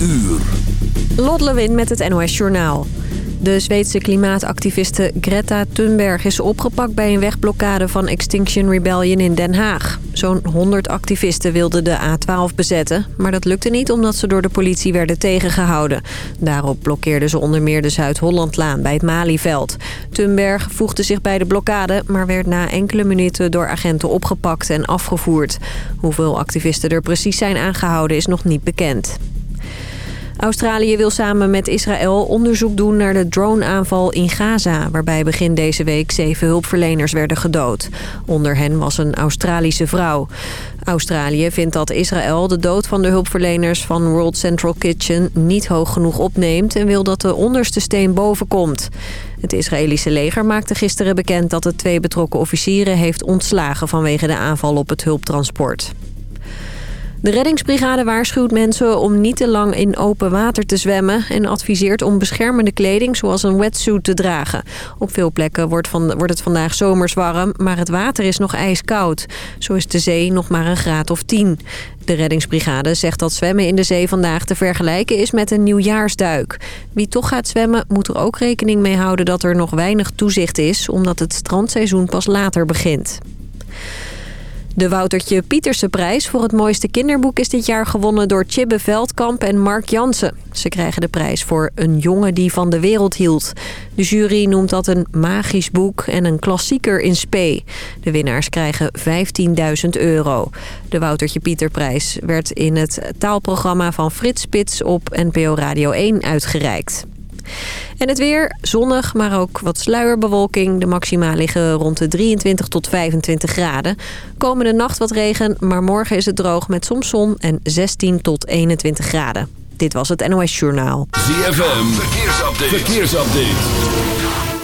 uur. Met het NOS Journaal. De Zweedse klimaatactiviste Greta Thunberg is opgepakt bij een wegblokkade van Extinction Rebellion in Den Haag. Zo'n 100 activisten wilden de A12 bezetten, maar dat lukte niet omdat ze door de politie werden tegengehouden. Daarop blokkeerden ze onder meer de Zuid-Hollandlaan bij het Malieveld. Thunberg voegde zich bij de blokkade, maar werd na enkele minuten door agenten opgepakt en afgevoerd. Hoeveel activisten er precies zijn aangehouden is nog niet bekend. Australië wil samen met Israël onderzoek doen naar de droneaanval in Gaza... waarbij begin deze week zeven hulpverleners werden gedood. Onder hen was een Australische vrouw. Australië vindt dat Israël de dood van de hulpverleners van World Central Kitchen niet hoog genoeg opneemt... en wil dat de onderste steen boven komt. Het Israëlische leger maakte gisteren bekend dat het twee betrokken officieren heeft ontslagen... vanwege de aanval op het hulptransport. De reddingsbrigade waarschuwt mensen om niet te lang in open water te zwemmen... en adviseert om beschermende kleding zoals een wetsuit te dragen. Op veel plekken wordt, van, wordt het vandaag zomers warm, maar het water is nog ijskoud. Zo is de zee nog maar een graad of 10. De reddingsbrigade zegt dat zwemmen in de zee vandaag te vergelijken is met een nieuwjaarsduik. Wie toch gaat zwemmen moet er ook rekening mee houden dat er nog weinig toezicht is... omdat het strandseizoen pas later begint. De Woutertje Pieterse prijs voor het mooiste kinderboek is dit jaar gewonnen door Chibbe Veldkamp en Mark Jansen. Ze krijgen de prijs voor Een jongen die van de wereld hield. De jury noemt dat een magisch boek en een klassieker in spe. De winnaars krijgen 15.000 euro. De Woutertje Pieterprijs werd in het taalprogramma van Frits Spits op NPO Radio 1 uitgereikt. En het weer, zonnig, maar ook wat sluierbewolking. De maxima liggen rond de 23 tot 25 graden. Komende nacht wat regen, maar morgen is het droog met soms zon en 16 tot 21 graden. Dit was het NOS Journaal. ZFM, verkeersupdate. verkeersupdate.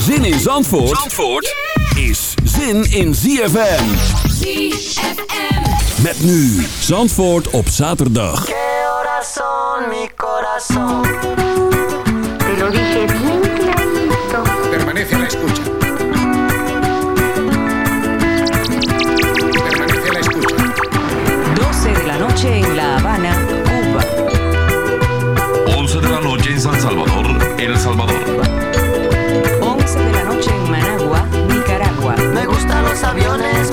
Zin in Zandvoort, Zandvoort is zin in ZFM. ZFM. Met nu Zandvoort op zaterdag. ¿Qué horas son, mi corazón? Te lo dije bien clarito. Permanece a la escucha. Permanece la escucha. 12 de la noche en La Habana, Cuba. 11 de la noche en San Salvador, El Salvador. Aviones,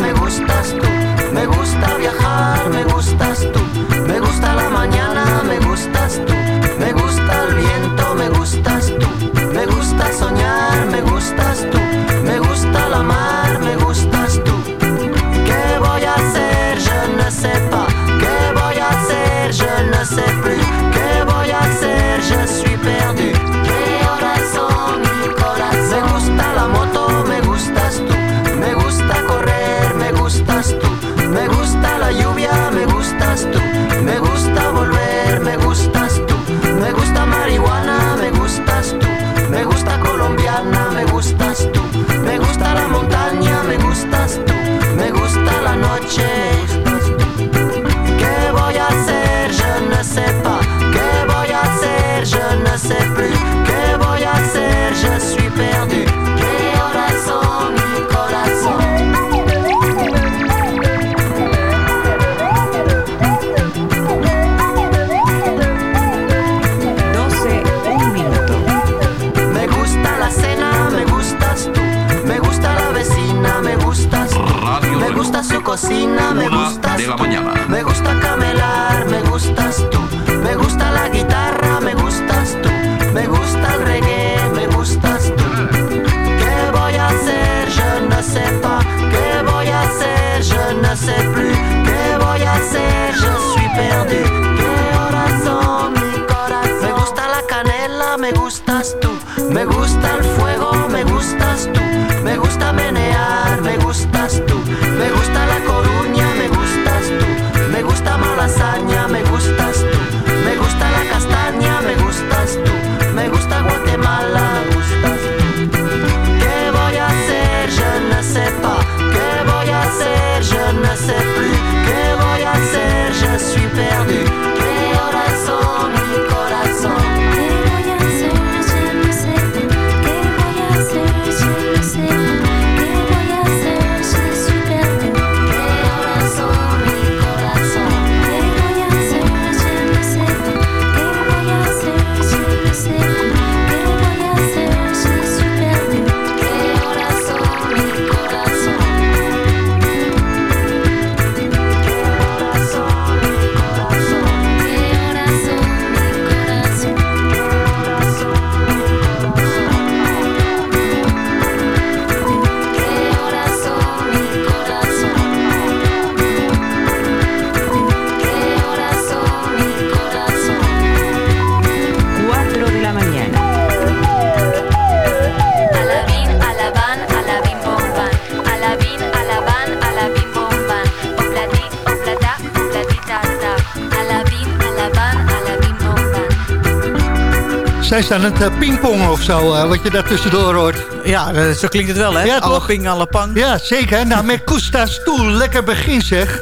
Ze aan het uh, pingpongen of zo, uh, wat je daar tussendoor hoort? Ja, uh, zo klinkt het wel, hè? Ja, alle toch? ping, alle pang. Ja, zeker. Nou, met Koesta Stoel, lekker begin zeg.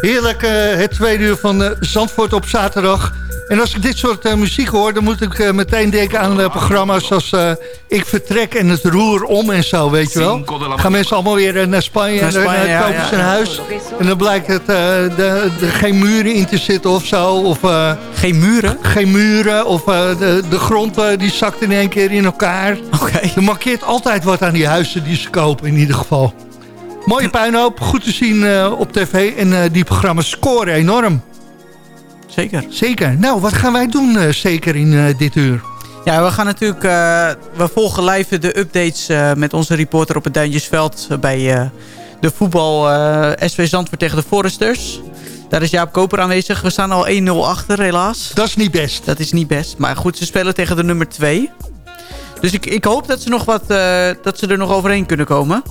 Heerlijk het tweede uur van Zandvoort op zaterdag. En als ik dit soort uh, muziek hoor, dan moet ik uh, meteen denken aan uh, programma's als Ik Vertrek en Het Roer Om en zo, weet je wel. Gaan mensen allemaal weer naar Spanje en dan kopen ja, ze een huis. En dan blijkt het er geen muren in te zitten of zo. Of, geen muren? Geen muren, of de, de grond die zakt in één keer in elkaar. Oké. Okay. Er markeert altijd wat aan die huizen die ze kopen in ieder geval. Mooie puinhoop, goed te zien op tv en die programma's scoren enorm. Zeker. Zeker. Nou, wat gaan wij doen uh, zeker in uh, dit uur? Ja, we gaan natuurlijk... Uh, we volgen live de updates met onze reporter op het Duintjesveld... bij de voetbal SV Zandvoort tegen de Foresters. Daar is Jaap Koper aanwezig. We staan al 1-0 achter, helaas. Dat is niet best. Dat is niet best. Maar goed, ze spelen tegen de nummer 2. Dus ik, ik hoop dat ze, nog wat, dat ze er nog overheen kunnen komen.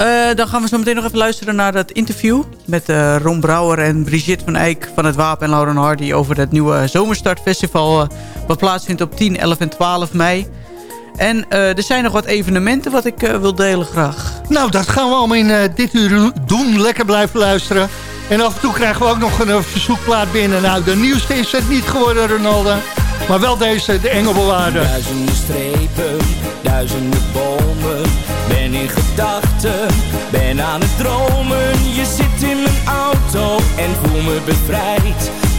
Uh, dan gaan we zo meteen nog even luisteren naar het interview... met uh, Ron Brouwer en Brigitte van Eyck van het Wapen en Lauren Hardy... over het nieuwe Zomerstartfestival... Uh, wat plaatsvindt op 10, 11 en 12 mei. En er zijn nog wat evenementen wat ik wil delen graag. Nou, dat gaan we allemaal in dit uur doen. Lekker blijven luisteren. En af en toe krijgen we ook nog een verzoekplaat binnen. Nou, de nieuwste is het niet geworden, Ronaldo. Maar wel deze, de Engelbewaarder. Duizenden strepen, duizenden bomen. Ben in gedachten, ben aan het dromen. Je zit in mijn auto en voel me bevrijd.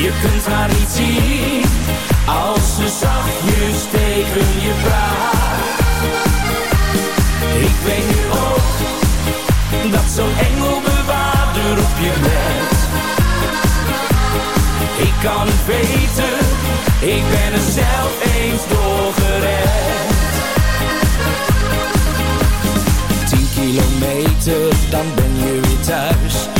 Je kunt haar niet zien als ze zachtjes tegen je praat. Ik weet nu ook dat zo'n engelbewaarder op je let. Ik kan het weten, ik ben er zelf eens doorgered. Tien kilometer, dan ben je weer thuis.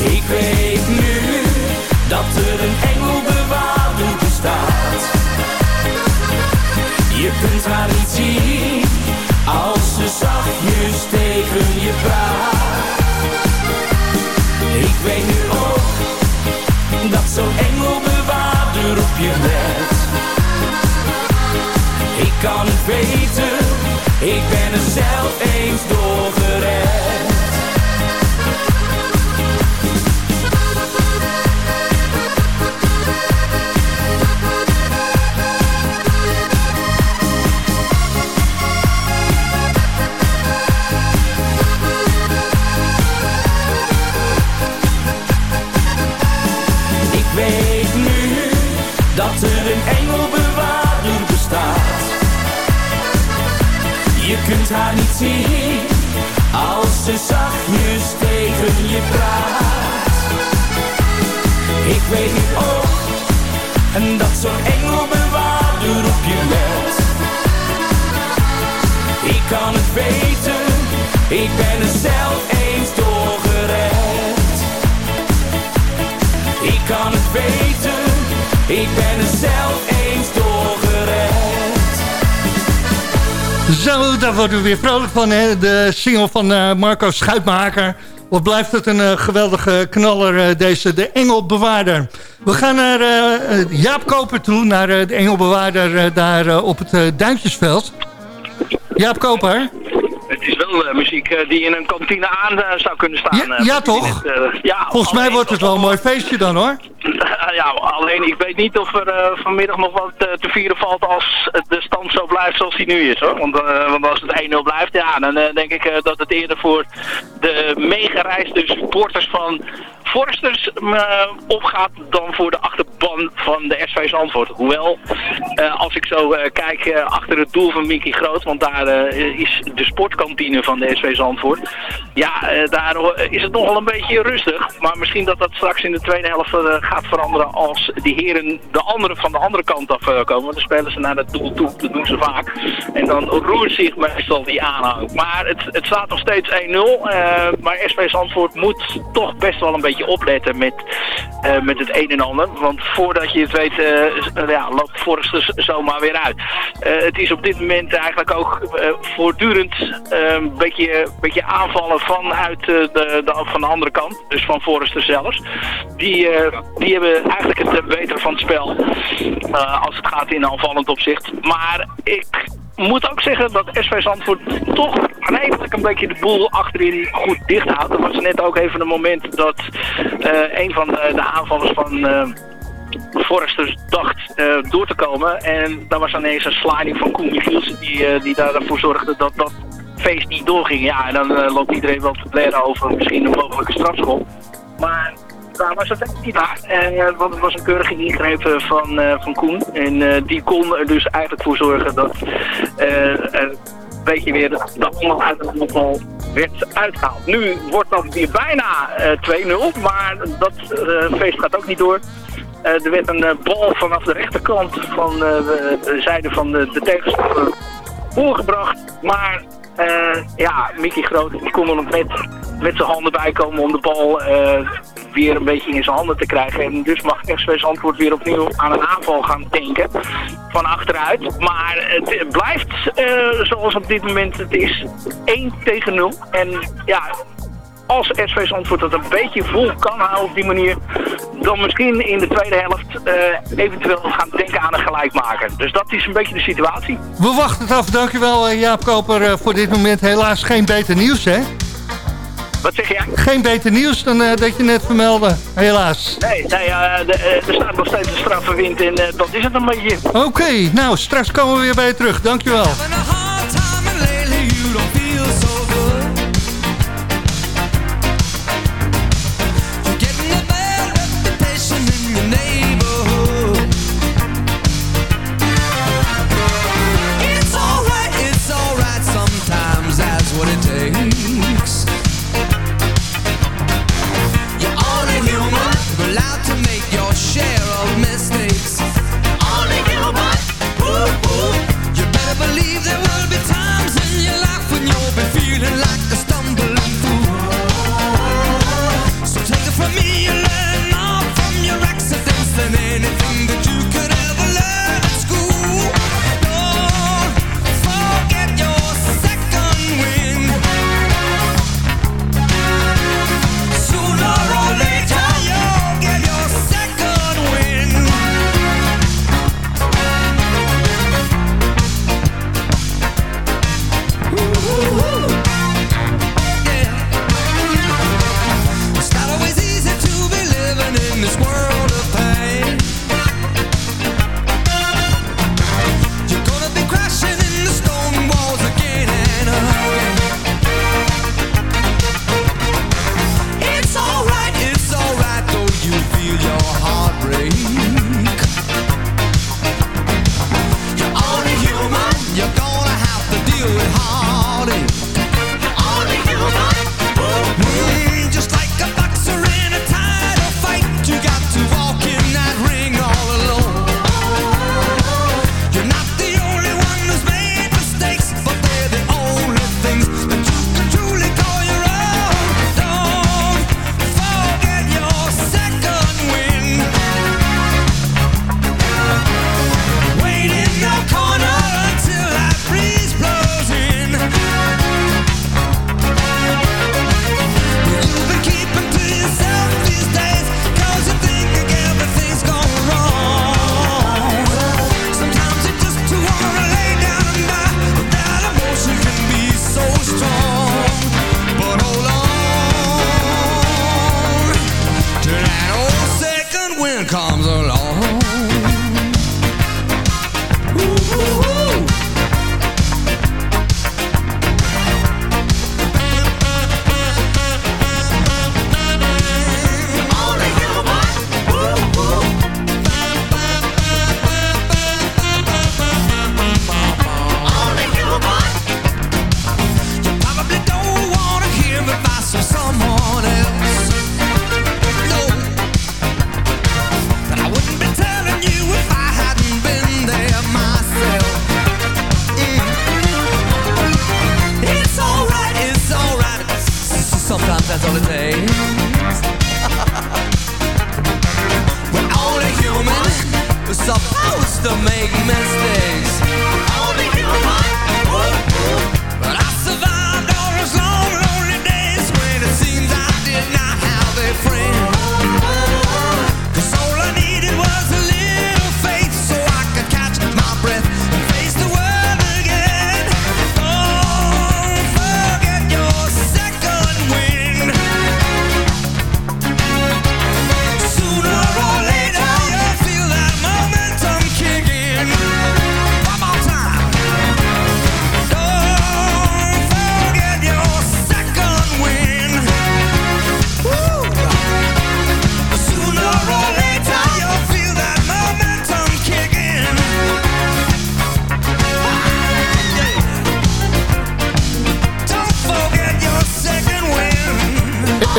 Ik weet nu dat er een engelbewaarder bestaat. Je kunt haar niet zien als ze zachtjes tegen je praat. Ik weet nu ook dat zo'n engelbewaarder op je let. Ik kan het weten, ik ben er zelf eens doorgered. Ik kunt haar niet zien als ze zachtjes tegen je praat. Ik weet nu ook en dat zo'n engelbewaarder op je let. Ik kan het weten, ik ben er zelf eens doorgered. Ik kan het weten, ik ben er zelf eens doorgered. Zo, daar worden we weer vrolijk van, hè? De single van uh, Marco Schuitmaker. Wat blijft het een uh, geweldige knaller, uh, deze, de Engelbewaarder. We gaan naar Jaap Koper toe, naar de Engelbewaarder daar op het Duintjesveld. Jaap Koper. Is wel uh, muziek uh, die in een kantine aan uh, zou kunnen staan. Ja, ja toch? Ja, Volgens mij wordt het wel een mooi feestje dan hoor. ja, alleen ik weet niet of er eh, vanmiddag nog wat eh, te vieren valt als de stand zo blijft zoals die nu is. Hoor. Want, eh, want als het 1-0 blijft, ja, dan eh, denk ik eh, dat het eerder voor de meegereisde supporters van Forsters eh, opgaat dan voor de achterban van de SV Zandvoort. Hoewel, eh, als ik zo eh, kijk eh, achter het doel van Mickey Groot, want daar eh, is de sportkantine van de SV Zandvoort. Ja, eh, daar is het nogal een beetje rustig. Maar misschien dat dat straks in de tweede helft eh, gaat veranderen als die heren de andere van de andere kant af eh, komen. Dan spelen ze naar het doel toe, dat doen ze vaak. En dan roert zich meestal die aanhang. Maar het, het staat nog steeds 1-0. eh, maar SV Zandvoort moet toch best wel een beetje opletten met, met het een en ander. Want voordat je het weet, eh, ja, loopt Forrester zomaar weer uit. Het is op dit moment eigenlijk ook voortdurend een beetje, beetje aanvallen vanuit eh, de, de, van de andere kant. Dus van Forrester zelfs. Die, eh, die hebben eigenlijk het eh, betere van het spel. als het gaat in aanvallend opzicht. Maar ik moet ook zeggen dat SV Zandvoort toch redelijk een beetje de boel achterin goed dicht houdt. Er was net ook even een moment dat een van de, de aanvallers van... eh, Forrester dacht door te komen. En daar was ineens een sliding van Koen Michiels die, eh, die daarvoor zorgde dat dat feest niet doorging. Ja, en dan eh, loopt iedereen wel te blaren over misschien een mogelijke strafschop. Maar daar was het echt niet waar. Eh, want het was een keurige ingreep eh, van, van Koen. En die kon er dus eigenlijk voor zorgen dat een beetje weer de allemaal uit het voetbal werd uitgehaald. Nu wordt dat weer bijna eh, 2-0, maar dat feest gaat ook niet door. Er werd een bal vanaf de rechterkant van de, de zijde van de, de tegenstander voorgebracht. Maar ja, Mickey Groot die kon er nog net met zijn handen bij komen om de bal eh, weer een beetje in zijn handen te krijgen. En dus mag SV Zandvoort weer opnieuw aan een aanval gaan denken van achteruit. Maar het blijft eh, zoals op dit moment het is 1 tegen 0. En ja, als SV Zandvoort dat een beetje vol kan houden op die manier, dan misschien in de tweede helft eh, eventueel gaan denken aan een gelijkmaker. Dus dat is een beetje de situatie. We wachten het af. Dankjewel eh, Jaap Koper eh, voor dit moment. Helaas geen beter nieuws, hè? Wat zeg jij? Geen beter nieuws dan eh, dat je net vermeldde. Helaas. Nee, nee de, er staat nog steeds een straffe wind en eh, dat is het een beetje. Oké, nou straks komen we weer bij je terug. Dankjewel.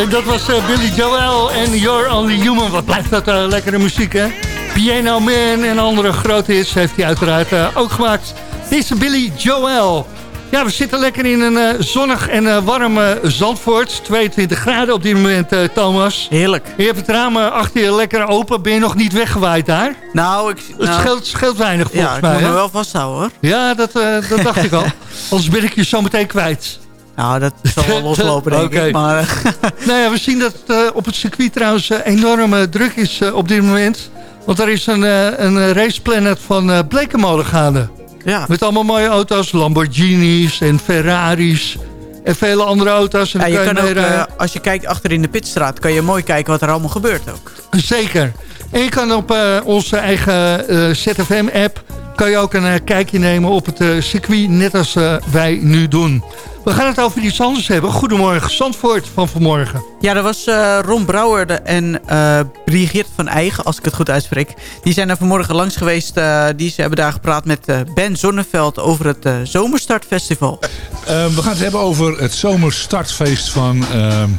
Dat was eh, Billy Joel en You're Only Human. Wat blijft dat eh, lekkere muziek, hè? Piano Man en andere grote hits heeft hij uiteraard eh, ook gemaakt. Deze Billy Joel. Ja, we zitten lekker in een zonnig en warm Zandvoort. 22 graden op dit moment, Thomas. Heerlijk. Je hebt het raam achter je lekker open. Ben je nog niet weggewaaid daar? Nou, ik, Het nou, scheelt, scheelt weinig volgens ja, ik mij, moet me wel vasthouden hoor. Ja, dat, dat dacht ik al. Anders ben ik je zo meteen kwijt. Nou, dat zal wel loslopen denk ik. Maar, eh, Nou ja, we zien dat eh, op het circuit trouwens eh, enorm eh, druk is op dit moment. Want er is een, een raceplanet van Blekenmolen gaande. ja. Met allemaal mooie auto's, Lamborghinis en Ferraris en vele andere auto's. En Ja, je kan ook, als je kijkt achter in de pitstraat, kan je mooi kijken wat er allemaal gebeurt ook. Zeker. En je kan op onze eigen ZFM-app... kan je ook een eh, kijkje nemen op het eh, circuit, net als eh, wij nu doen. We gaan het over iets anders hebben. Goedemorgen, Zandvoort van vanmorgen. Ja, dat was eh, Ron Brouwer en eh Brigitte van Eigen, als ik het goed uitspreek. Die zijn er vanmorgen langs geweest. eh, die, ze hebben daar gepraat met eh, Ben Zonneveld over het Zomerstartfestival. Eh, we gaan het hebben over het zomerstartfeest van ehm,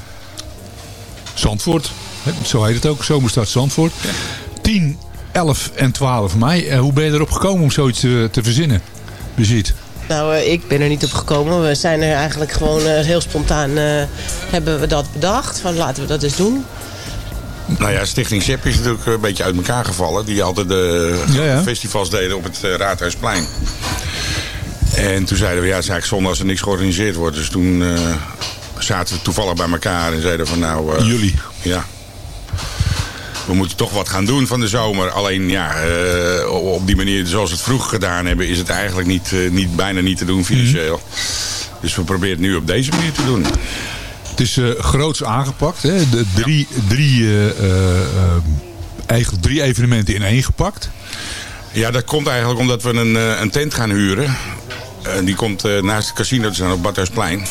Zandvoort. Hè, Zo heet het ook, Zomerstart Zandvoort. 10, 11 en 12 mei. Eh, hoe ben je erop gekomen om zoiets te, te verzinnen? Bezit. Nou, eh, ik ben er niet op gekomen. We zijn er eigenlijk gewoon eh, heel spontaan eh, hebben we dat bedacht. Van laten we dat eens doen. Nou ja, Stichting ZEP is natuurlijk een beetje uit elkaar gevallen. Die altijd de Ja, ja. festivals deden op het eh, Raadhuisplein. En toen zeiden we, ja, het is eigenlijk zonde als er niks georganiseerd wordt. Dus toen eh, zaten we toevallig bij elkaar en zeiden van nou... eh, Jullie. Ja. We moeten toch wat gaan doen van de zomer. Alleen ja, eh, op die manier zoals we het vroeger gedaan hebben... is het eigenlijk niet, eh, niet, bijna niet te doen financieel. Dus we proberen het nu op deze manier te doen. Het is eh groots aangepakt. Hè? De drie, drie, eigenlijk drie evenementen in één gepakt. Ja, dat komt eigenlijk omdat we een, een tent gaan huren. Die komt naast het casino te staan op Badhuisplein.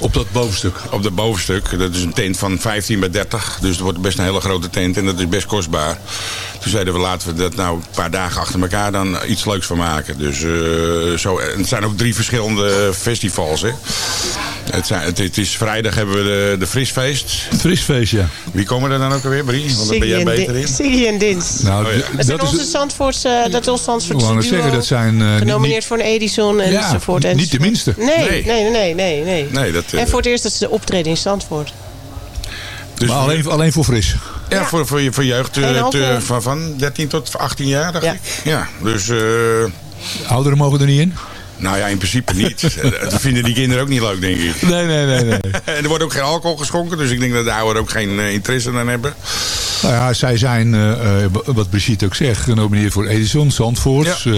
Op dat bovenstuk? Op dat bovenstuk. Dat is een tent van 15 bij 30. Dus het wordt best een hele grote tent en dat is best kostbaar. Toen zeiden we laten we dat nou een paar dagen achter elkaar dan iets leuks van maken. Dus eh, zo, en het zijn ook drie verschillende festivals. Hè. Het, zijn, het, het is vrijdag hebben we de, de frisfeest. Het frisfeest, ja. Wie komen er dan ook alweer, Brie? Want daar ben jij en beter in. Siggy en Dins. Nou, Oh ja. d- Dat zijn dat onze is, Zandvoortse, dat is ons Zandvoortse zeggen, dat zijn... eh, niet- Genomineerd niet- voor een Edison Ja, enzovoort. niet de minste. Nee, Nee. nee, nee, nee. nee, Nee, dat, eh, en voor het eerst dat ze optreden in Zandvoort. Dus maar alleen, alleen voor fris. Ja, Voor, voor, je- voor jeugd eh, te- eh, van, van 13 tot 18 jaar, dacht Ja. ik. Ja, dus... eh, Ouderen mogen er niet in? nou ja, in principe niet. Eh, dat vinden die kinderen ook niet leuk, denk ik. Nee, nee, nee. nee. En er wordt ook geen alcohol geschonken, dus ik denk dat de ouderen ook geen eh, interesse aan hebben. Nou ja, zij zijn, eh, eh, wat Brigitte ook zegt, genomineerd voor Edison, Zandvoort. eh,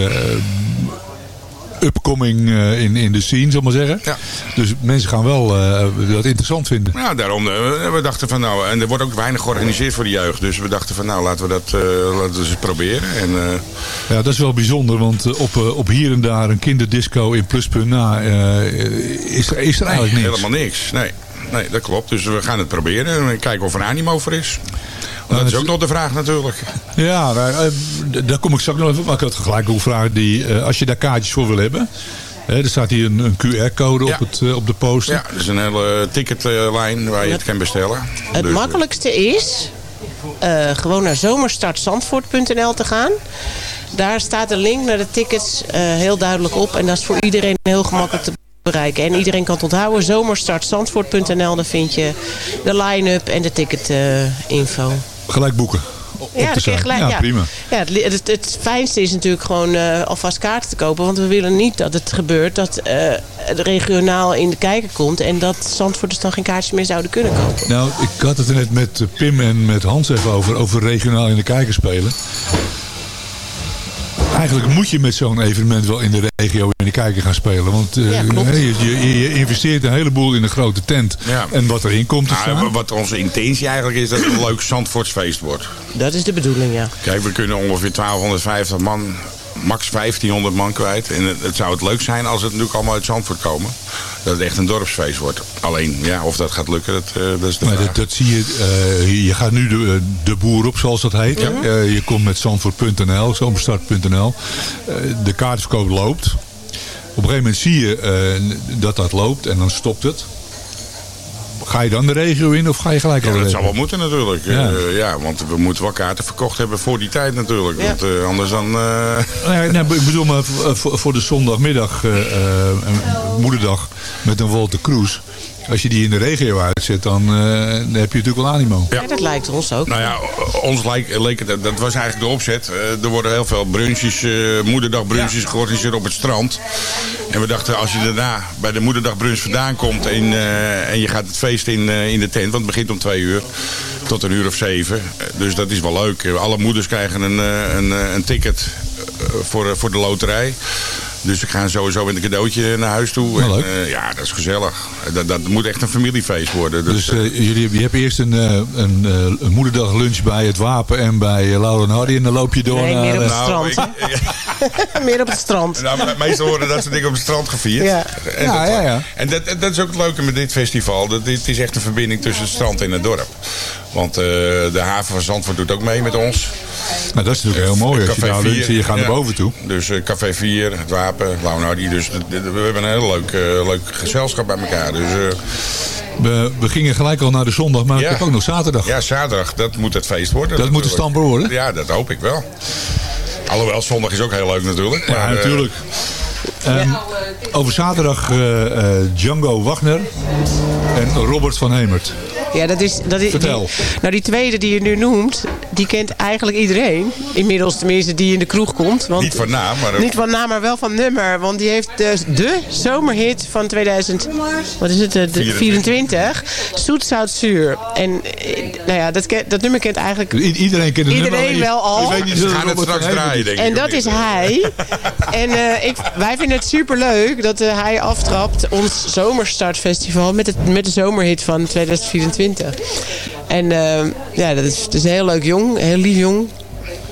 upcoming eh, in, in de scene, zal ik maar zeggen. Ja. Dus mensen gaan wel eh, dat interessant vinden. Nou, daarom, eh, we dachten van nou, en er wordt ook weinig georganiseerd voor de jeugd. Dus we dachten van nou, laten we dat laten we eens proberen. En, Ja, dat is wel bijzonder, want op, op hier en daar een kinderdisco in Pluspunt na eh, is, er, is er eigenlijk niks. helemaal niks. Nee, nee, dat klopt. Dus we gaan het proberen en kijken of er animo voor is. Want dat is ook nog de vraag natuurlijk. Ja, daar, eh, daar kom ik straks nog even op. Maar ik had gelijk ook vragen die, eh, als je daar kaartjes voor wil hebben. Hè, er staat hier een, een QR-code Ja. op, het, eh, op de poster. Ja, er is een hele ticketlijn waar je het kan bestellen. Het Dus, makkelijkste is eh, gewoon naar zomerstartzandvoort.nl te gaan. Daar staat een link naar de tickets eh, heel duidelijk op. En dat is voor iedereen heel gemakkelijk te bereiken. En iedereen kan het onthouden. Zomerstartzandvoort.nl, daar vind je de line-up en de ticketinfo. Gelijk boeken. Op Ja, gelijk, ja, ja. prima. Ja, het, het, het fijnste is natuurlijk gewoon eh, alvast kaarten te kopen. Want we willen niet dat het gebeurt dat eh, het regionaal in de kijker komt. En dat Zandvoorters dan geen kaartjes meer zouden kunnen kopen. Nou, ik had het er net met eh, Pim en met Hans even over, over regionaal in de kijker spelen. Eigenlijk moet je met zo'n evenement wel in de regio in de kijker gaan spelen. Want eh, Ja, je, je, je investeert een heleboel in een grote tent. Ja. En wat erin komt te Nou, staan. wat onze intentie eigenlijk is dat het een leuk Zandvoortsfeest wordt. Dat is de bedoeling, ja. Kijk, we kunnen ongeveer 1250 man, max 1500 man kwijt. En het, het zou het leuk zijn als het natuurlijk allemaal uit Zandvoort komen. Dat het echt een dorpsfeest wordt. Alleen, ja, of dat gaat lukken, dat, eh, dat is de Maar vraag. dat, dat zie je, eh, je gaat nu de, de boer op, zoals dat heet. Eh, je komt met zandvoort.nl, zomerstart.nl. Eh, de kaartverkoop loopt. Op een gegeven moment zie je eh, dat dat loopt en dan stopt het. Ga je dan de regio in of ga je gelijk al Ja, dat zou wel moeten natuurlijk. Ja. Ja. ja, want we moeten wel kaarten verkocht hebben voor die tijd natuurlijk. Ja. Want eh, anders dan... eh, Nee, nee, ik bedoel maar voor, de zondagmiddag, eh, eh, en moederdag, met een Wolter Kroes. Als je die in de regio uitzet, dan, eh, dan heb je natuurlijk wel animo. Ja, dat lijkt ons ook. Nou ja, ons leek, leek het, dat was eigenlijk de opzet. Eh, er worden heel veel brunches, eh moederdagbrunches georganiseerd op het strand. En we dachten, als je daarna bij de moederdagbrunch vandaan komt en, eh, en je gaat het feest in, eh, in de tent, want het begint om twee uur tot een uur of zeven. Dus dat is wel leuk. Alle moeders krijgen een, eh, een, eh, een ticket voor, voor de loterij. Dus ik ga sowieso met een cadeautje naar huis toe. En, leuk. eh, ja, dat is gezellig. Dat, dat moet echt een familiefeest worden. Dus eh, jullie, je hebt eerst een, eh, een, eh, een moederdag lunch bij het Wapen en bij eh, Laura en Hardy. En dan loop je door Nee, naar... meer op het eh, strand. Meer op het strand. Nou, me- meestal worden dat soort dingen op het strand gevierd. Ja. En, Ja, dat, ja, ja. en dat, dat is ook het leuke met dit festival. Dat, dit is echt een verbinding tussen het strand en het dorp. Want eh, de haven van Zandvoort doet ook mee met ons. nou, dat is natuurlijk heel mooi. Als je Café daar luncht en je gaat ja. naar boven toe. Dus eh, Café 4, het Wapen, Launardi. Dus we hebben een heel leuk, eh, leuk gezelschap bij elkaar. Dus, eh, We, we gingen gelijk al naar de zondag, maar Ja. ik heb ook nog zaterdag. ja, zaterdag, dat moet het feest worden. Dat moet de stamper worden? Ja, dat hoop ik wel. Alhoewel, zondag is ook heel leuk natuurlijk. Ja, maar, eh, natuurlijk. Ehm, over zaterdag eh, eh, Django Wagner en Robert van Hemert. Ja, dat is, dat is, Vertel. Die, nou, die tweede die je nu noemt, die kent eigenlijk iedereen. Inmiddels tenminste die in de kroeg komt. Want, Niet van naam, maar... Niet van naam, maar wel van nummer. Want die heeft de, de zomerhit van 2000, wat is het, de 24. Zoet, zout, zuur. En eh, nou ja, dat, ken- dat nummer kent eigenlijk I- iedereen kent het Iedereen nummer, wel al. Ik weet niet gaan het straks draaien, denk ik. en dat is hij. en eh, ik, wij vinden het superleuk dat eh, hij aftrapt ons zomerstartfestival met, het, met de zomerhit van 2024. En eh, ja, dat is, het is een heel leuk jong, heel lief jong.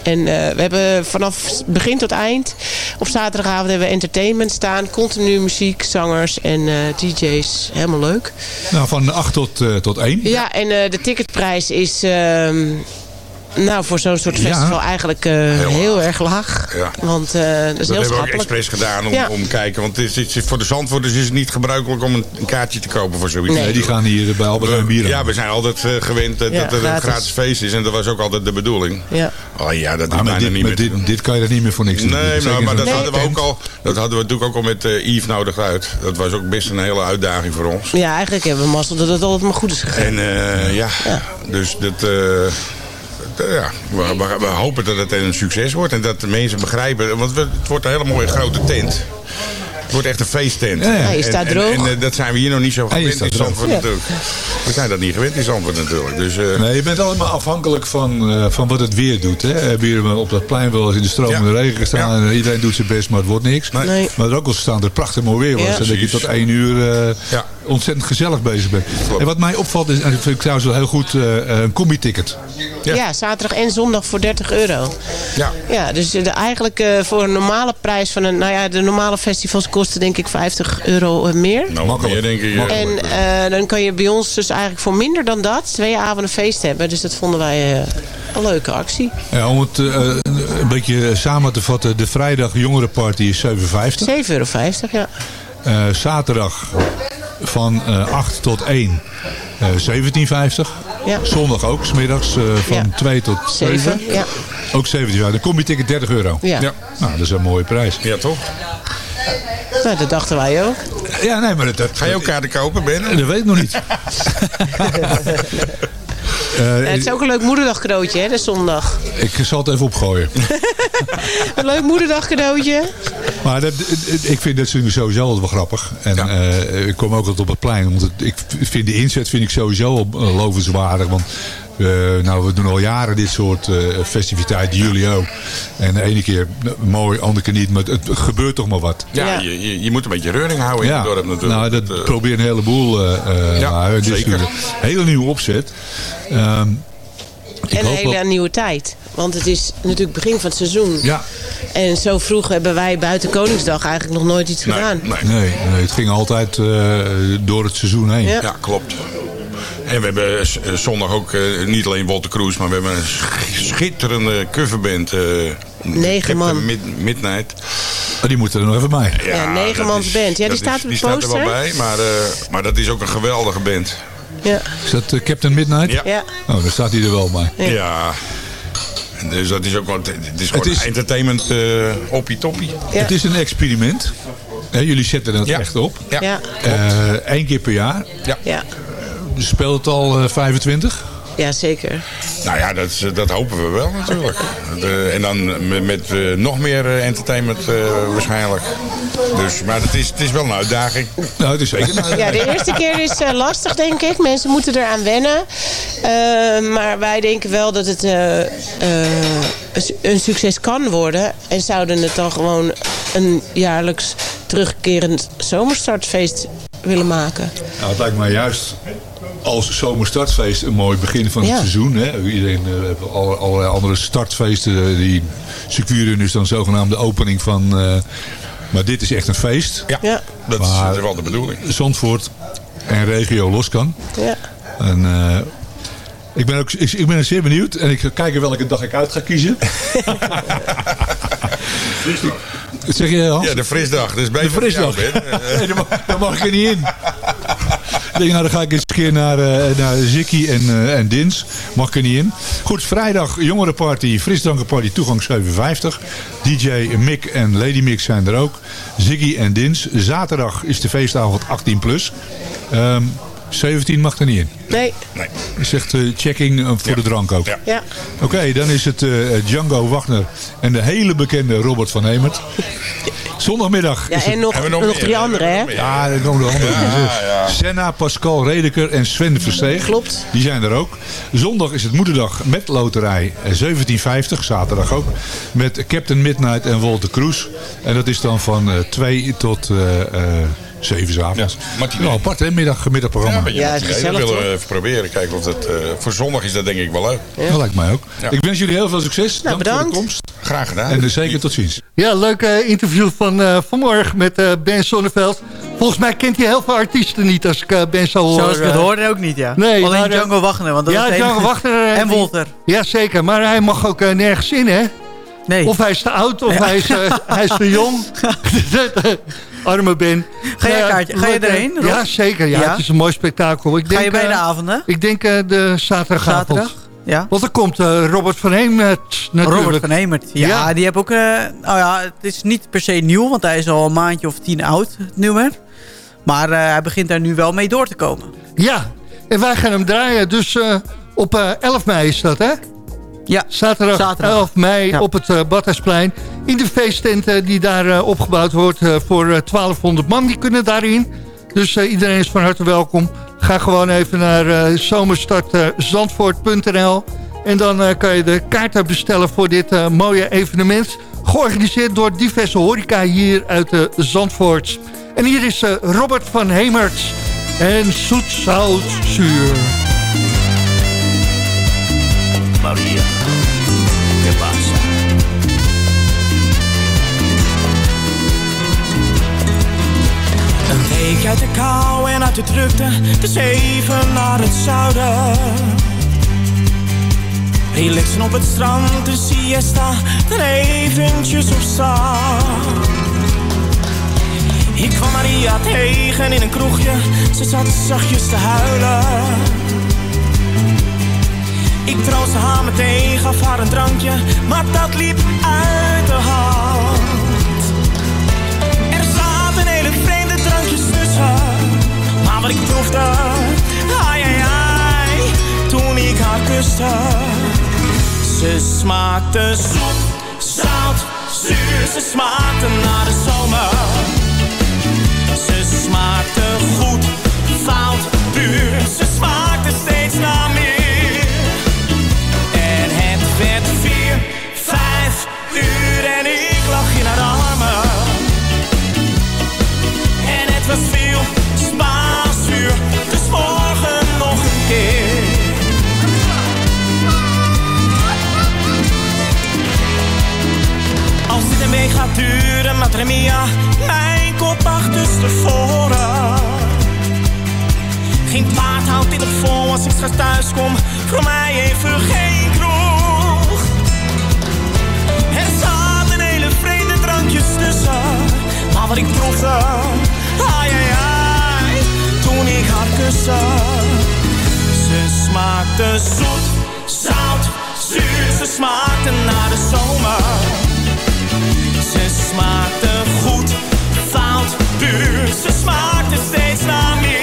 En eh, we hebben vanaf begin tot eind op zaterdagavond hebben we entertainment staan. Continu muziek, zangers en eh, DJ's. Helemaal leuk. Nou, van 8 tot, eh, tot 1. Ja, en de ticketprijs is... nou, voor zo'n soort Ja. festival eigenlijk eh, heel, erg laag. Ja. Want eh, dat is Dat heel hebben we ook expres gedaan om, Ja. om te kijken. Want het is, het is- voor de Zandvoorters is het niet gebruikelijk om een, kaartje te kopen voor zoiets. Nee. Nee, die gaan hier bij Albert Heijn bier Ja, we zijn altijd eh, gewend dat, Ja, dat er een gratis. feest is. En dat was ook altijd de bedoeling. Ja. Oh ja, dat Ah, doet maar bijna dit, niet meer. dit, dit kan je er niet meer voor niks doen. Nee, nou, maar dat hadden we ook al. Dat hadden we natuurlijk ook al met eh Yves nodig uit. Dat was ook best een hele uitdaging voor ons. Ja, eigenlijk hebben we mazzel dat het altijd maar goed is gegaan. En eh, ja, dus dat. Eh, ja, we, we- we hopen dat het een succes wordt en dat de mensen begrijpen. Want we- het wordt een hele mooie grote tent. Het wordt echt een feesttent. Ja, staat En- droog. En, en, eh, dat zijn we hier nog niet zo gewend in. Zandvoort Ja. natuurlijk. We zijn dat niet gewend in Zandvoort natuurlijk. Dus, eh, Nee, je bent allemaal afhankelijk van, eh, van wat het weer doet. Hè. We hebben hier op dat plein wel eens in de stromende Ja. regen gestaan. En iedereen doet zijn best, maar het wordt niks. Nee. Nee. Maar er ook al staan dat het prachtig mooi weer was. Ja. En dat je tot één uur eh, Ja. Ontzettend gezellig bezig bent. En wat mij opvalt is, en dat vind ik trouwens wel heel goed, eh, een combi-ticket. Ja. Ja. zaterdag en zondag voor 30 euro. ja. Ja, dus de, eigenlijk eh, voor een normale prijs van een... Nou ja, de normale festivals kosten denk ik 50 euro eh, meer. Nou, Makkelijk. meer denk ik. eh, En eh, dan kan je bij ons dus eigenlijk voor minder dan dat twee avonden feest hebben. Dus dat vonden wij eh, een leuke actie. Ja, om het eh, een beetje samen te vatten. De vrijdag jongerenparty is 7,50. 7,50 euro, ja. Eh, zaterdag van eh 8 tot 1 eh 17,50. Ja. Zondag ook, smiddags eh van Ja. 2 tot 7. 7, ja. Ook 17,50. Dan kom je ticket 30 euro. Ja. Ja. Nou, dat is een mooie prijs. Ja, toch? Nou, dat dachten wij ook. Ja, nee, maar dat, dat, Ga je ook kaarten kopen, Ben? dat weet ik nog niet. Eh, Ja, het is ook een leuk moederdag cadeautje, hè, de zondag. ik zal het even opgooien. Een leuk moederdag cadeautje. Maar dat, ik vind dat sowieso altijd wel grappig. En eh, ik kom ook altijd op het plein. Want het- ik vind de inzet vind ik sowieso al eh, lovenswaardig. Want nou, we doen al jaren dit soort eh, festiviteiten. Jullie ook. En de ene keer eh, mooi, de andere keer niet. Maar het, gebeurt toch maar wat. Ja, Ja. Je, je, je moet een beetje reuring houden in het dorp natuurlijk. nou, dat eh, probeert een heleboel uh, Ja, Dit is zeker. een hele nieuwe opzet. Ehm, ik En een hele nieuwe tijd. Want het is natuurlijk begin van het seizoen. Ja. En zo vroeg hebben wij buiten Koningsdag eigenlijk nog nooit iets gedaan. nee. Nee, nee, het ging altijd eh, door het seizoen heen. Ja. Ja, klopt. En we hebben eh, zondag ook eh, niet alleen Walter Kroes, maar we hebben een sch- schitterende coverband. eh Negen man. Mid- Midnight. Oh, die moeten er nog even bij. Ja, negen mans is- band. Ja, die staat is- op de die staat er wel bij, maar, eh, maar dat is ook een geweldige band. Ja. Is dat Captain Midnight? Ja. Ja. Oh, dan staat hij er wel bij. Ja. Dus dat is ook wat, het is gewoon Het is- entertainment uh, oppie toppie. Het is een experiment. Hè, jullie zetten het Ja. echt op. Ja. Ja. Eén keer per jaar. Ja. Speelt het al eh, 25? ja, zeker. Nou ja, dat, is- dat hopen we wel natuurlijk. De, en dan met, met eh, nog meer eh, entertainment eh, waarschijnlijk. Dus, maar het is, het is wel een uitdaging. Nou, het is zeker. Ja, de eerste keer is eh, lastig, denk ik. Mensen moeten eraan wennen. Eh, maar wij denken wel dat het eh, eh, een succes kan worden. En zouden het dan gewoon een jaarlijks terugkerend zomerstartfeest willen maken. Nou, het lijkt mij juist als zomerstartfeest een mooi begin van het Ja. seizoen. Hè? Iedereen eh, heeft alle, allerlei andere startfeesten. eh, Die circuitrun is dan zogenaamd de opening van... eh, maar dit is echt een feest. Ja, Ja. dat is, Maar- dat is wel de bedoeling. Zandvoort en regio los kan. Ja. En, eh, ik, ben ook, ik, ik ben zeer benieuwd. En ik ga kijken welke dag ik uit ga kiezen. Wat zeg je Hans? Ja, de frisdag. Dus beter De frisdag. voor jou, Ben. Nee, daar mag, daar mag ik er niet in. Nou, dan ga ik eens een keer naar, eh naar Zikkie en, eh, en Dins. Mag er niet in. Goed, vrijdag jongerenparty, frisdrankenparty, toegang 57. DJ Mick en Lady Mick zijn er ook. Ziggy en Dins. Zaterdag is de feestavond 18 plus. Ehm, 17 mag er niet in. Nee. Nee. Zegt eh, checking eh, voor de drank ook. Ja. Ja. Oké, dan is het eh, Django Wagner en de hele bekende Robert van Hemert. Zondagmiddag Ja, en nog, nog, nog drie andere, hè? nog ja, er komen de andere ja. Senna, Pascal Redeker en Sven Versteeg. Klopt. Die zijn er ook. Zondag is het moederdag met loterij. eh, 1750, zaterdag ook. Met Captain Midnight en Walter Kroes. En dat is dan van 2 tot eh eh 7 's avonds. Ja. Nou, apart hè, middag, Ja, middagprogramma. een beetje Ja, Dat willen we even proberen. Kijken of dat... eh, voor zondag is dat denk ik wel leuk. Dat lijkt mij ook. Ja. Ik wens jullie heel veel succes. Nou, Dank voor de bedankt. komst. Graag gedaan. En dus zeker tot ziens. Ja, leuk eh, interview van eh, vanmorgen met eh, Ben Sonneveld. Volgens mij kent hij heel veel artiesten niet als ik eh, Ben zo hoor. Zoals ik het eh. hoorde ook niet, ja. Nee, Alleen maar, eh, Django Wagner, want dat ja, is het Django Wagner. eh, En Wolter. Ja, zeker. Maar hij mag ook eh, nergens in, hè? Nee. Of hij is te oud, of Ja. hij, is, eh, hij is te jong. Arme Ben. Ga kaartje- ga je erheen, Rob? Ja, zeker. Ja, Ja? Het is een mooi spektakel. Ik Ga denk, je bij de eh, avonden? Ik denk eh, de zaterdagavond. Zaterdag? Ja. Want er komt Robert van Hemert natuurlijk. Robert van Hemert. Ja, Ja. die heb ook... nou ja, het is niet per se nieuw, want hij is al een maandje of tien oud, het nummer. Maar hij begint daar nu wel mee door te komen. Ja, en wij gaan hem draaien. Dus op eh, 11 mei is dat, hè? Ja, Zaterdag, Zaterdag. 11 mei Ja. op het uh, Badhuisplein. In de feesttent die daar eh, opgebouwd wordt eh, voor eh, 1200 man. Die kunnen daarin. Dus iedereen is van harte welkom. Ga gewoon even naar zomerstartzandvoort.nl En dan kan je de kaarten bestellen voor dit mooie evenement. Georganiseerd door diverse horeca hier uit de Zandvoort. En hier is Robert van Hemert. En zoet, zout, zuur. Maria, ¿qué pasa? Een week uit de kou en uit de drukte, dus even naar het zuiden. Relaxen op het strand, de siesta, dan eventjes op zand. Ik kwam Maria tegen in een kroegje, ze zat zachtjes te huilen. Ik troostte haar meteen, gaf haar een drankje, maar dat liep uit de hand. Er zaten hele vreemde drankjes tussen, maar wat ik proefde, ai ai ai, toen ik haar kuste. Ze smaakte zoet, zout, zuur, ze smaakte naar de zomer. Ze smaakte goed, fout, puur, ze smaakte steeds duren, madre mia, mijn kop achterstevoren. Geen paard houdt dit op vol als ik straks thuis kom. Voor mij even geen kroeg. Er zaten hele vreemde drankjes tussen. Maar wat ik proefde, ai ai ai, toen ik haar kuste. smaakte zoet, zout, zuur. Ze smaakte naar de zomer. Smaakte goed, fout, puur. Ze smaakte steeds naar meer.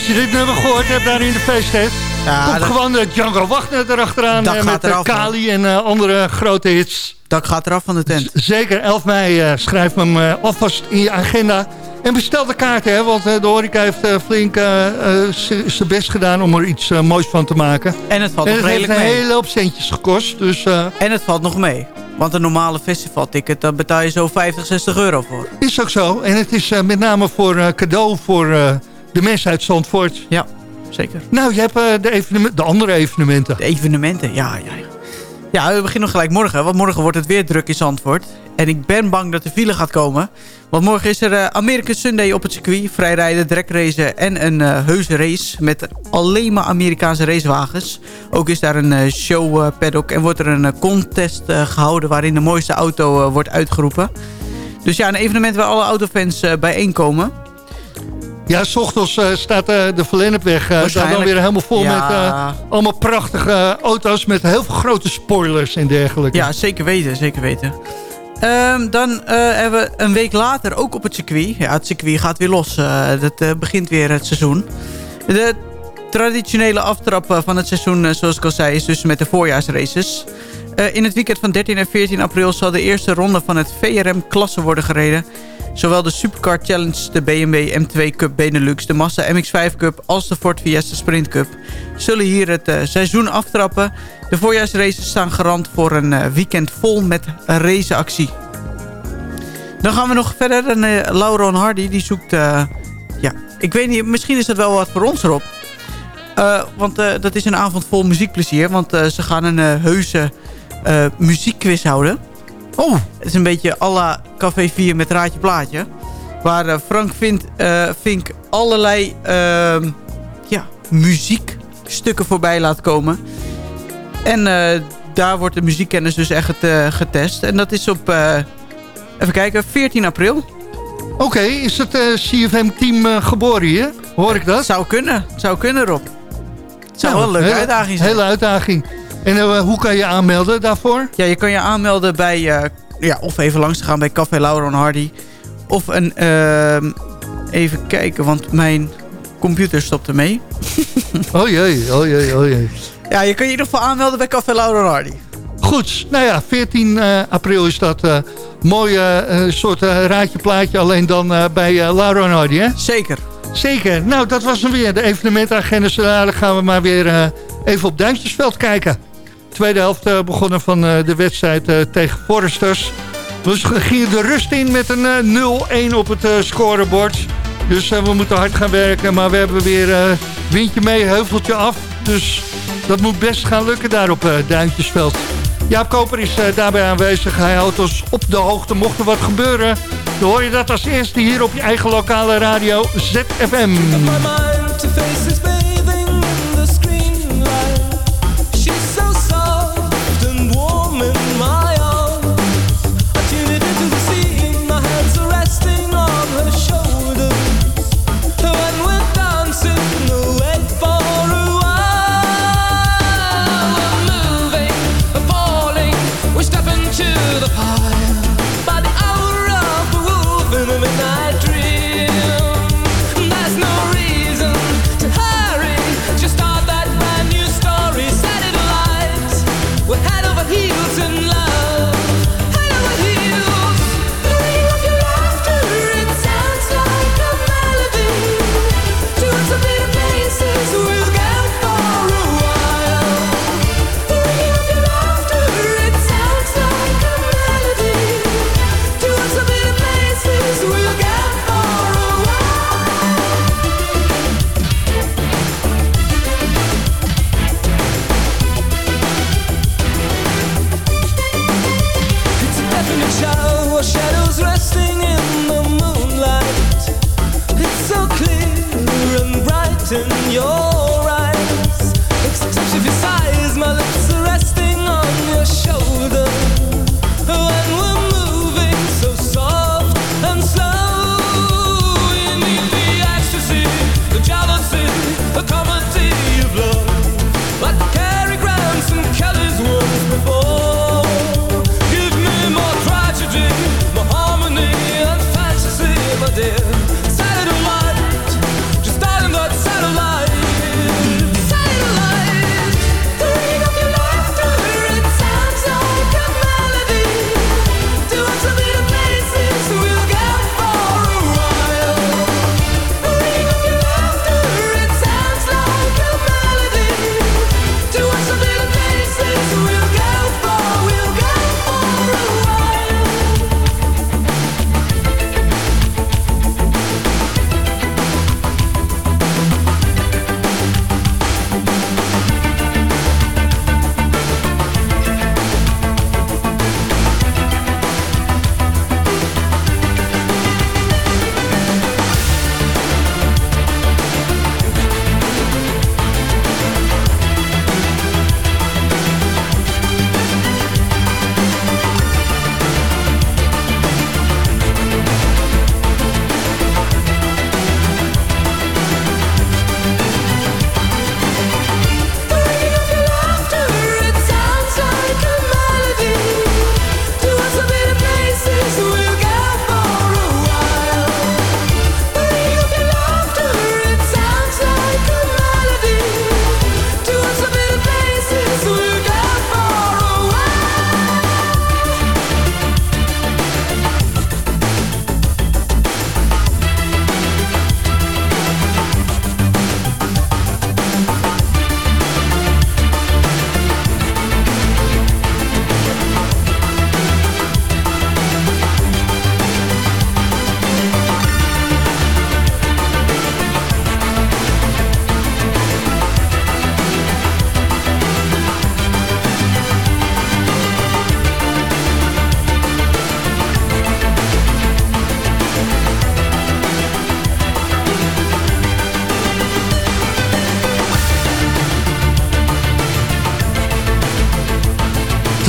Als je dit nummer gehoord hebt daar in de feesttent... Ja, komt dat- gewoon uh, Django Wagner erachteraan Dat eh, met eh, eraf. Kali en eh, andere grote hits. Dat gaat eraf van de tent. Zeker, 11 mei eh, schrijf hem eh, alvast in je agenda. En bestel de kaarten, hè, want eh, de horeca heeft eh, flink eh, eh, z- zijn best gedaan om er iets eh, moois van te maken. En het valt en nog het heeft redelijk een mee. hele hoop centjes gekost. Dus eh, En het valt nog mee. Want een normale festivalticket, daar betaal je zo 50, 60 euro voor. is ook zo. En het is eh, met name voor eh, cadeau voor eh, de mensen uit Zandvoort. Ja, zeker. Nou, je hebt eh, de, de andere evenementen. De evenementen, ja, ja. ja. We beginnen gelijk morgen. Want morgen wordt het weer druk in Zandvoort. En ik ben bang dat de file gaat komen. Want morgen is er eh, American Sunday op het circuit. Vrijrijden, drekracen en een eh heuse race. Met alleen maar Amerikaanse racewagens. Ook is daar een eh, show paddock. En wordt er een contest eh, gehouden waarin de mooiste auto wordt uitgeroepen. Dus ja, een evenement waar alle autofans bijeenkomen. Ja, s ochtends eh, staat eh, de Verlennepweg eh, daar dan weer helemaal vol Ja. met allemaal prachtige auto's met heel veel grote spoilers en dergelijke. Ja, zeker weten, zeker weten. Ehm, dan hebben we een week later ook op het circuit. Ja, het circuit gaat weer los. Dat begint weer het seizoen. De traditionele aftrap van het seizoen, zoals ik al zei, is dus met de voorjaarsraces. Eh, in het weekend van 13 en 14 april zal de eerste ronde van het VRM-klasse worden gereden. Zowel de Supercar Challenge, de BMW M2 Cup Benelux, de Mazda MX-5 Cup als de Ford Fiesta Sprint Cup zullen hier het eh, seizoen aftrappen. De voorjaarsraces staan garant voor een eh, weekend vol met raceactie. Dan gaan we nog verder. Eh, Lauron Hardy die zoekt... ja, ik weet niet, misschien is dat wel wat voor ons erop. Want dat is een avond vol muziekplezier. Want ze gaan een heuse eh, muziekquiz houden. Oh! Het is een beetje à la Café 4 met Raadje Plaatje. Waar eh, Frank vindt, eh, Vink allerlei ehm, ja, muziekstukken voorbij laat komen. En eh, daar wordt de muziekkennis dus echt eh, getest. En dat is op, eh, even kijken, 14 april. Oké, is het eh, CFM-team eh, geboren hier? Hoor ik dat? Zou kunnen, zou kunnen Rob. Het zou Nou, wel een leuke uitdaging zijn. Hele uitdaging. En eh, hoe kan je aanmelden daarvoor? Ja, je kan je aanmelden bij, eh, ja, of even langs te gaan bij Café Lauron Hardy. Of een, ehm, even kijken, want mijn computer stopt ermee. Oh jee, oh jee, oh jee. Ja, je kan je in ieder geval aanmelden bij Café Lauron Hardy. Goed, nou ja, 14 eh, april is dat eh mooie soort raadje plaatje. Alleen dan bij eh, Laura en Hardy, hè? Zeker. Zeker. Nou, dat was hem weer. De evenementagenda. Dan gaan we maar weer even op Duintjesveld kijken. Tweede helft eh, begonnen van eh, de wedstrijd eh, tegen Foresters. We gingen de rust in met een eh, 0-1 op het scorebord. Dus we moeten hard gaan werken. Maar we hebben weer windje mee, heuveltje af. Dus dat moet best gaan lukken daar op Duintjesveld. Jaap Koper is daarbij aanwezig. Hij houdt ons op de hoogte. Mocht er wat gebeuren, dan hoor je dat als eerste hier op je eigen lokale radio ZFM.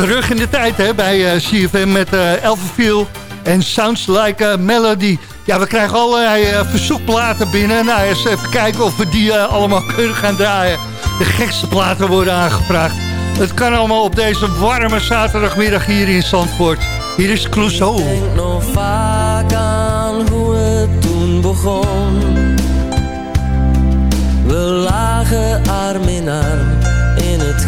Terug in de tijd hè, bij eh, CFM met eh Elfenviel en Sounds Like Melody. Ja, we krijgen allerlei eh, verzoekplaten binnen. Nou, eens even kijken of we die allemaal kunnen gaan draaien. De gekste platen worden aangevraagd. Het kan allemaal op deze warme zaterdagmiddag hier in Zandvoort. Hier is Clouseau. denk nog vaak aan hoe het toen begon. We lagen arm in arm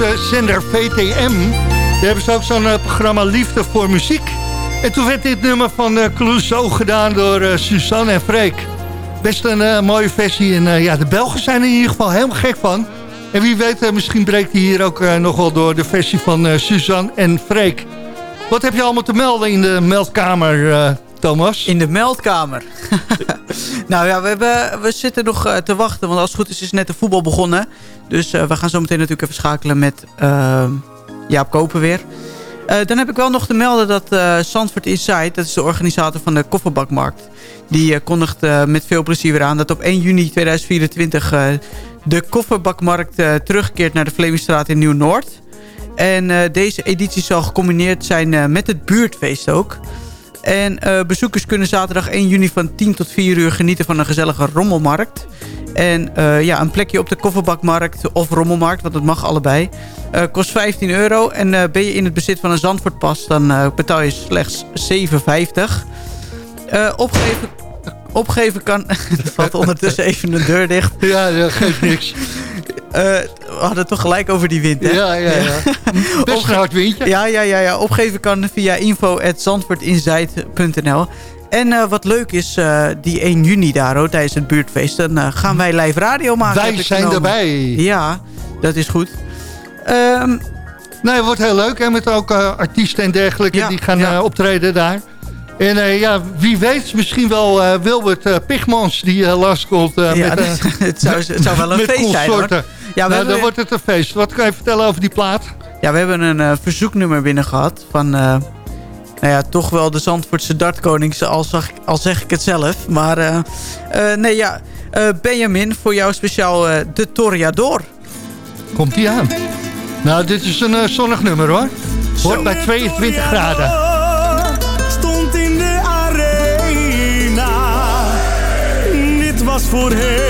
zender VTM. Daar hebben ze ook zo'n eh, programma Liefde voor Muziek. En toen werd dit nummer van eh, Clouseau gedaan door eh, Suzanne en Freek. Best een mooie versie. En ja, de Belgen zijn er in ieder geval helemaal gek van. En wie weet, misschien breekt hij hier ook nog wel door de versie van Suzanne en Freek. Wat heb je allemaal te melden in de meldkamer, Thomas? In de meldkamer. nou ja, we, we zitten nog eh, te wachten. Want als het goed is, is net de voetbal begonnen. Dus eh, we gaan zo meteen natuurlijk even schakelen met eh, Jaap Koper weer. Eh, dan heb ik wel nog te melden dat Zandvoort Inside... dat is de organisator van de kofferbakmarkt... die kondigt met veel plezier weer aan... dat op 1 juni 2024 eh, de kofferbakmarkt terugkeert... naar de Vlemingstraat in Nieuw-Noord. En deze editie zal gecombineerd zijn met het buurtfeest ook... En eh, bezoekers kunnen zaterdag 1 juni van 10 tot 4 uur genieten van een gezellige rommelmarkt. En eh, ja, een plekje op de kofferbakmarkt of rommelmarkt, want het mag allebei. eh, kost 15 euro. En ben je in het bezit van een Zandvoortpas, dan betaal je slechts 7,50. Eh, opgeven, kan... er valt ondertussen even de deur dicht. Ja, dat geeft niks. Eh, we hadden het toch gelijk over die wind, hè? Ja, ja, ja. Best een hard windje. Ja, ja, ja, ja. Opgeven kan via info.zandvoortinsight.nl. En eh, wat leuk is, eh, die 1 juni daar, hoor, tijdens het buurtfeest... dan gaan wij live radio maken. Wij zijn erbij. Ja, dat is goed. Nee, het wordt heel leuk. En met ook artiesten en dergelijke die gaan optreden daar. En eh, ja, wie weet, misschien wel eh, Wilbert eh, Pigmans die uh, eh Ja, met, dat- het zou- het zou wel een feest zijn, hoor. Ja, nou, dan weer- wordt het een feest. Wat kan je vertellen over die plaat? ja, we hebben een verzoeknummer binnen gehad van... nou ja, toch wel de Zandvoortse dartkoning, al, zag, al zeg ik het zelf. Maar nee, ja, Benjamin, voor jou speciaal de Toriador. Komt die aan? Nou, dit is een zonnig nummer hoor. Hoort bij 22 graden. Dit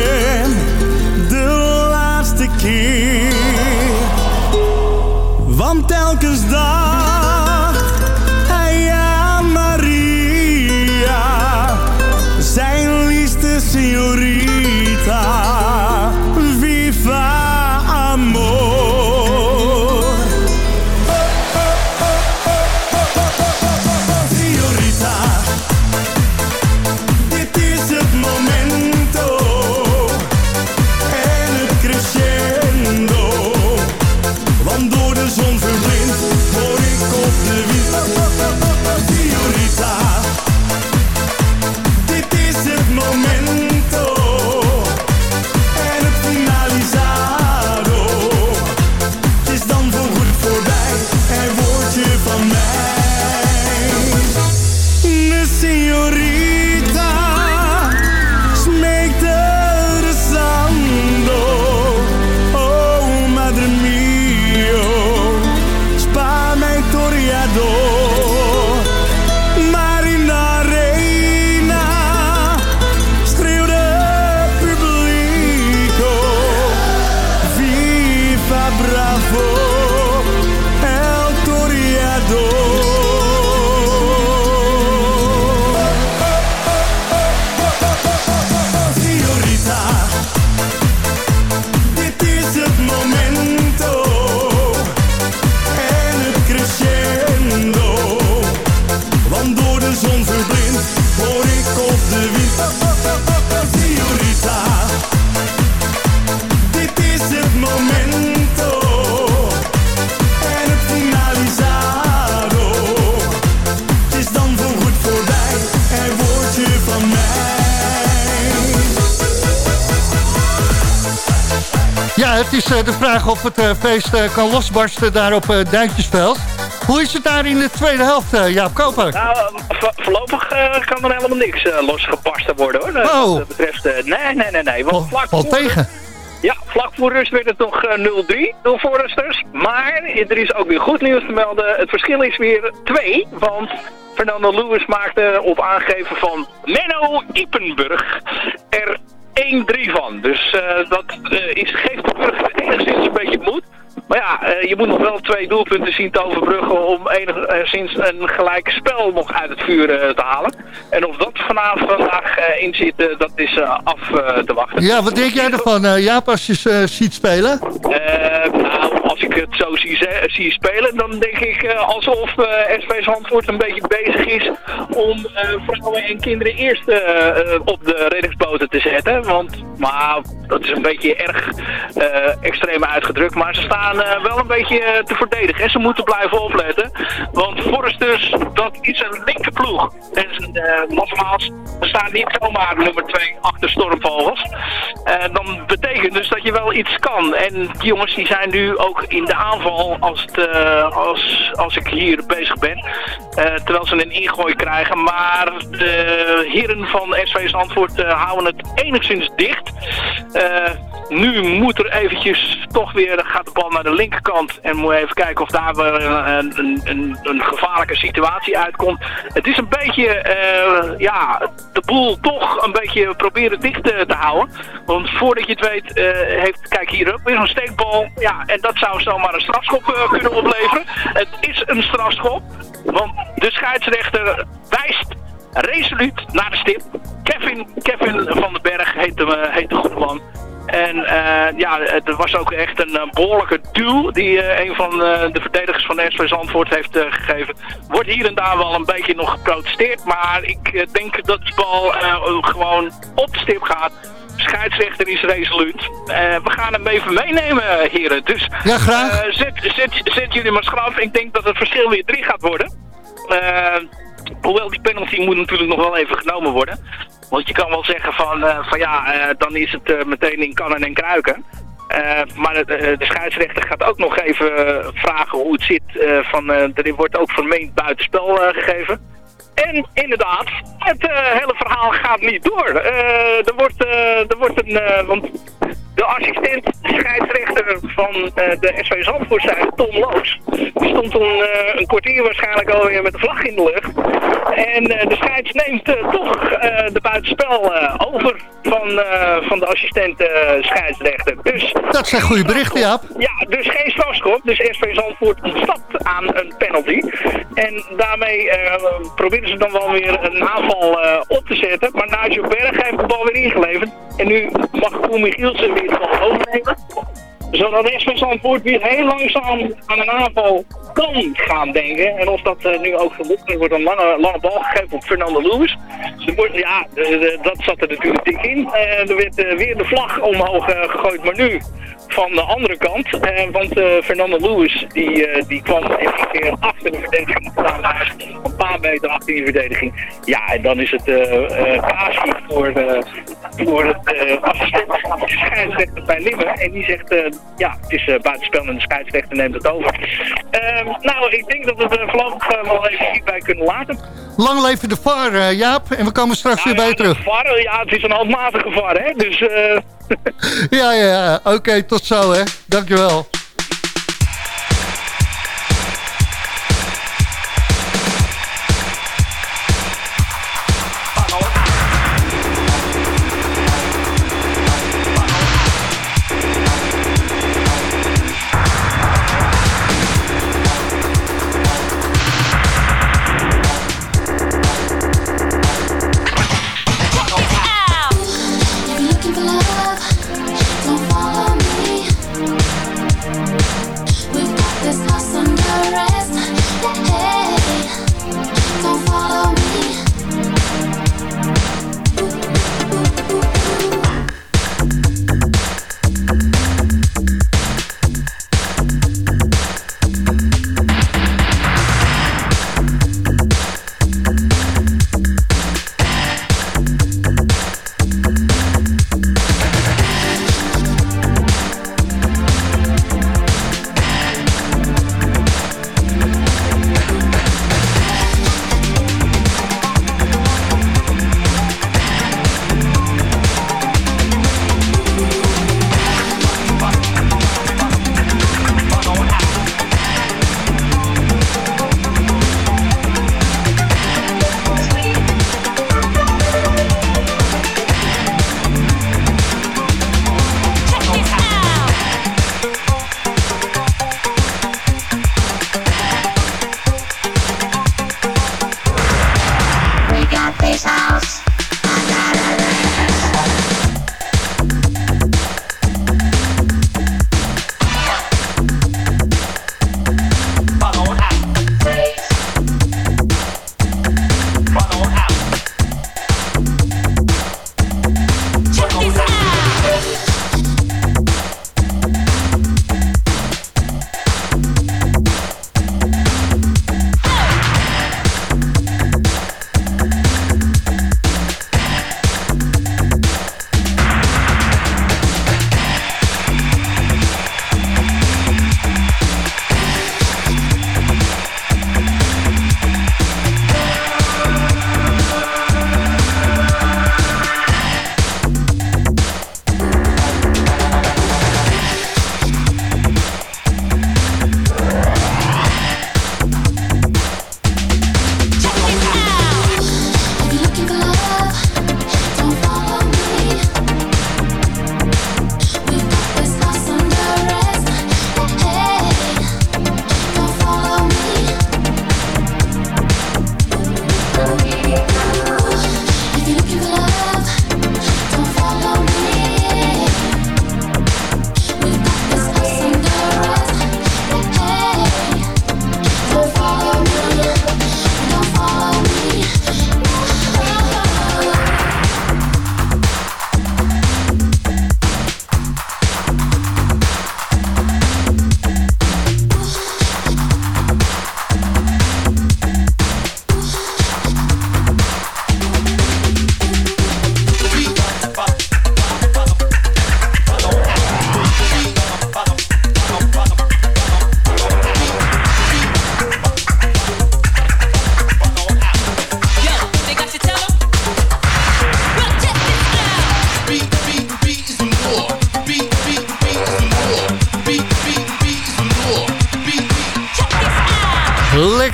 de vraag of het eh, feest eh, kan losbarsten daar op eh, Duintjesveld. Hoe is het daar in de tweede helft, Jaap Koper? Nou, voorlopig kan er helemaal niks losgebarsten worden, hoor. Oh. Wat betreft... nee, nee, nee, nee. Want vlak tegen. Ja, vlak voor rust werd het nog 0-3 door Forresters. Maar er is ook weer goed nieuws te melden. Het verschil is weer 2, want Fernando Lewis maakte op aangeven van Menno Ipenburg er 1-3 van. Dus eh, dat eh, is, geeft de burger enigszins een beetje moed. Maar ja, eh, je moet nog wel twee doelpunten zien te overbruggen om enigszins eh, een gelijk spel nog uit het vuur eh, te halen. En of dat vanavond vandaag in zit, dat is af te wachten. Ja, wat denk jij ervan, Jaap, als je ziet spelen? nou, als ik het zo zie, zie spelen, dan denk ik alsof SV's Zandvoort een beetje bezig is om vrouwen en kinderen eerst op de reddingsboten te zetten. Want, maar dat is een beetje erg extreem uitgedrukt, maar ze staan eh, wel een beetje eh, te verdedigen. En ze moeten blijven opletten. Want Forresters, dat is een linkerploeg. En eh, nogmaals, er staan niet zomaar nummer 2 achter Stormvogels. dan betekent dus dat je wel iets kan. En die jongens die zijn nu ook in de aanval als, het, als, als ik hier bezig ben. terwijl ze een ingooi krijgen. Maar de heren van SV's antwoord houden het enigszins dicht. nu moet er eventjes toch weer, gaat de bal naar de linkerkant. En moet even kijken of daar weer een, een, een, gevaarlijke situatie uitkomt. Het is een beetje, eh, ja, de boel toch een beetje proberen dicht te, te houden. Want voordat je het weet, eh, heeft, kijk hier ook weer een steekbal. Ja, en dat zou zomaar een strafschop kunnen opleveren. Het is een strafschop, want de scheidsrechter wijst resoluut naar de stip. Kevin, Kevin van den Berg heet de, heet de man. En eh, ja, het was ook echt een eh, behoorlijke duw die eh, een van de verdedigers van de SV Zandvoort heeft gegeven. Wordt hier en daar wel een beetje nog geprotesteerd, maar ik denk dat de bal gewoon op de stip gaat. Scheidsrechter is resoluut. we gaan hem even meenemen, heren. Dus ja, graag. Zet, zet, jullie maar schraf. Ik denk dat het verschil weer drie gaat worden hoewel die penalty moet natuurlijk nog wel even genomen worden. Want je kan wel zeggen van, eh, van ja, eh, dan is het eh, meteen in kannen en kruiken. maar de scheidsrechter gaat ook nog even vragen hoe het zit. van, er wordt ook vermeend buitenspel gegeven. En inderdaad, het hele verhaal gaat niet door. er wordt, er wordt een... want de assistent scheidsrechter van eh, de SV Zandvoort zijn, Tom Loos, Die stond toen eh, een kwartier waarschijnlijk alweer met de vlag in de lucht. En eh, de scheids neemt toch de buitenspel over van, van de assistent scheidsrechter. Dus, dat zijn goede berichten, Jaap. Ja, dus geen strafschop. Dus SV Zandvoort ontstapt aan een penalty. En daarmee proberen ze dan wel weer een aanval op te zetten. Maar Nigel Berg heeft de bal weer ingeleverd. En nu mag Koen Michielsen weer zodat het overnemen. Zodat Espen Zandvoort weer heel langzaam aan een aanval kan gaan denken. En of dat eh, nu ook gelukt wordt een lange, lange bal gegeven op Fernando Lewis. Ja, dat zat er natuurlijk dik in. Uh, er werd eh, weer de vlag omhoog gegooid, maar nu van de andere kant. want Fernando Lewis die, die kwam even keer achter de verdediging staan. Een paar meter achter die verdediging. Ja, en dan is het uh, voor, voor het assistent scheidsrechter bij Limburg En die zegt, ja, het is buitenspel en de scheidsrechter neemt het over. Ehm, nou, ik denk dat we er voorlopig eh, wel even niet bij kunnen laten. Lang leven de VAR, eh, Jaap. En we komen straks nou weer bij ja, terug. VAR, ja, het is een handmatige VAR, hè. Dus, eh. ja, ja, oké. Tot zo, hè. Dankjewel.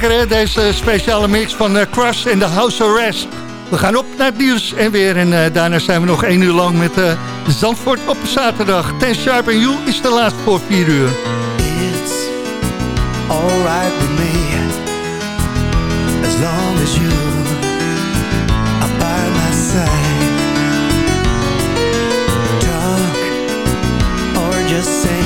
Lekker hè, deze speciale mix van eh, Crush en de House Arrest. We gaan op naar het nieuws en weer. En eh, daarna zijn we nog één uur lang met eh, Zandvoort op zaterdag. Ten Sharp en You is de laatste voor vier uur. It's alright with me as long as you are by my side. Talk or just say